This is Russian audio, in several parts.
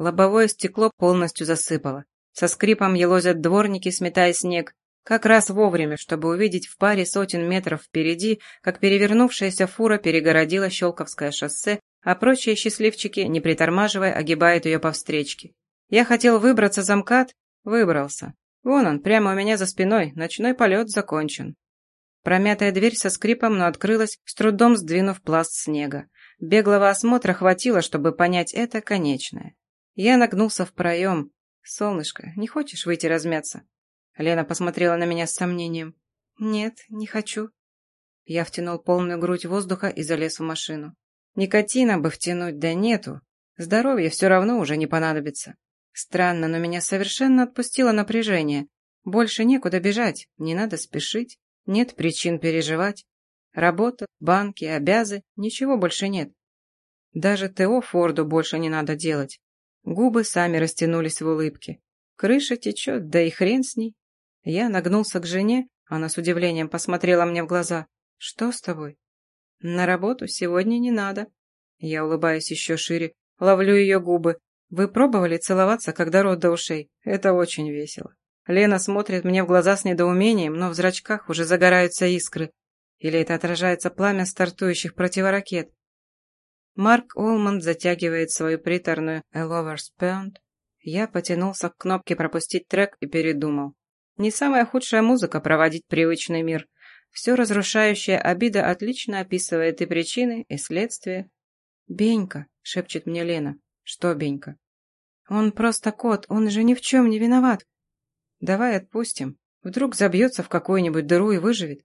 Лобовое стекло полностью засыпало. Со скрипом елозят дворники, сметая снег. Как раз вовремя, чтобы увидеть в паре сотен метров впереди, как перевернувшаяся фура перегородила Щелковское шоссе, а прочие счастливчики, не притормаживая, огибают ее по встречке. Я хотел выбраться за МКАД, выбрался. Вон он, прямо у меня за спиной, ночной полет закончен. Промятая дверь со скрипом, но открылась, с трудом сдвинув пласт снега. Беглого осмотра хватило, чтобы понять это конечное. Я нагнулся в проем. «Солнышко, не хочешь выйти размяться?» Лена посмотрела на меня с сомнением. «Нет, не хочу». Я втянул полную грудь воздуха и залез в машину. Никотина бы втянуть, да нету. Здоровье все равно уже не понадобится. Странно, но меня совершенно отпустило напряжение. Больше некуда бежать, не надо спешить, нет причин переживать. Работа, банки, обязы, ничего больше нет. Даже ТО Форду больше не надо делать. Губы сами растянулись в улыбке. Крыша течет, да и хрен с ней. Я нагнулся к жене, она с удивлением посмотрела мне в глаза. «Что с тобой?» «На работу сегодня не надо». Я улыбаюсь еще шире, ловлю ее губы. «Вы пробовали целоваться, когда рот до ушей? Это очень весело». Лена смотрит мне в глаза с недоумением, но в зрачках уже загораются искры. Или это отражается пламя стартующих противоракет. Марк Олман затягивает свою приторную «A Lover's Pound». Я потянулся к кнопке «Пропустить трек» и передумал. Не самая худшая музыка проводить привычный мир. Все разрушающая обида отлично описывает и причины, и следствия. «Бенька», — шепчет мне Лена. «Что, Бенька?» «Он просто кот, он же ни в чем не виноват». «Давай отпустим. Вдруг забьется в какую-нибудь дыру и выживет».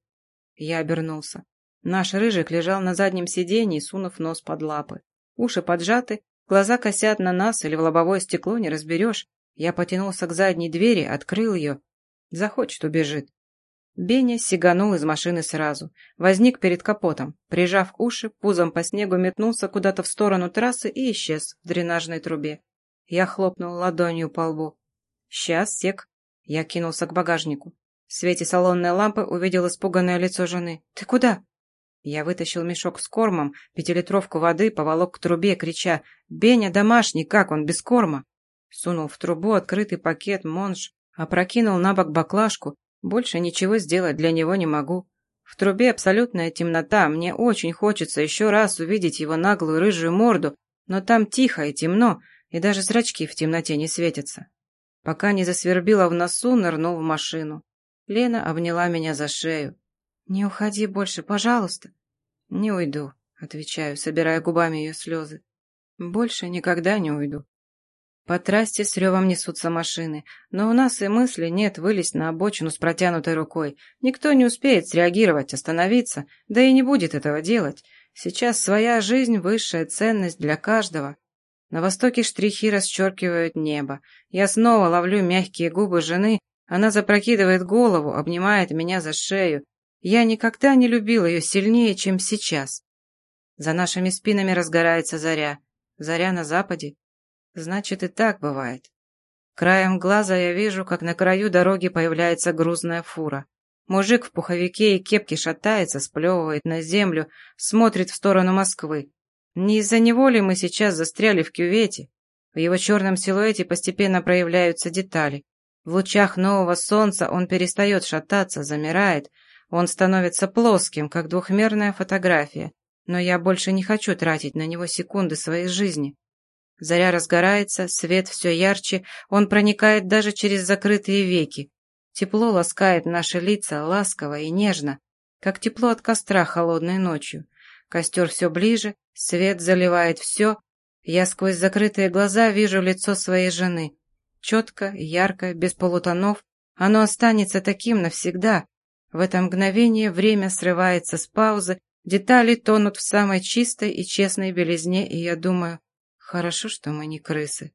Я обернулся. Наш рыжик лежал на заднем сиденье, сунув нос под лапы. Уши поджаты, глаза косят на нас или в лобовое стекло, не разберешь. Я потянулся к задней двери, открыл ее. Захочет, убежит. Беня сиганул из машины сразу. Возник перед капотом. Прижав уши, пузом по снегу метнулся куда-то в сторону трассы и исчез в дренажной трубе. Я хлопнул ладонью по лбу. «Сейчас, сек». Я кинулся к багажнику. В свете салонной лампы увидел испуганное лицо жены. «Ты куда?» Я вытащил мешок с кормом, пятилитровку воды, поволок к трубе, крича «Беня домашний, как он, без корма?» Сунул в трубу открытый пакет монж, Опрокинул на бок баклажку. Больше ничего сделать для него не могу. В трубе абсолютная темнота. Мне очень хочется еще раз увидеть его наглую рыжую морду, но там тихо и темно, и даже зрачки в темноте не светятся. Пока не засвербила в носу, нырнул в машину. Лена обняла меня за шею. «Не уходи больше, пожалуйста». «Не уйду», — отвечаю, собирая губами ее слезы. «Больше никогда не уйду». По трассе с ревом несутся машины, но у нас и мысли нет вылезть на обочину с протянутой рукой. Никто не успеет среагировать, остановиться, да и не будет этого делать. Сейчас своя жизнь – высшая ценность для каждого. На востоке штрихи расчеркивают небо. Я снова ловлю мягкие губы жены, она запрокидывает голову, обнимает меня за шею. Я никогда не любил ее сильнее, чем сейчас. За нашими спинами разгорается заря. Заря на западе, Значит, и так бывает. Краем глаза я вижу, как на краю дороги появляется грузная фура. Мужик в пуховике и кепке шатается, сплевывает на землю, смотрит в сторону Москвы. Не из-за него ли мы сейчас застряли в кювете? В его черном силуэте постепенно проявляются детали. В лучах нового солнца он перестает шататься, замирает. Он становится плоским, как двухмерная фотография. Но я больше не хочу тратить на него секунды своей жизни. Заря разгорается, свет все ярче, он проникает даже через закрытые веки. Тепло ласкает наши лица ласково и нежно, как тепло от костра холодной ночью. Костер все ближе, свет заливает все. Я сквозь закрытые глаза вижу лицо своей жены. Четко, ярко, без полутонов. Оно останется таким навсегда. В это мгновение время срывается с паузы, детали тонут в самой чистой и честной белизне, и я думаю, Хорошо, что мы не крысы.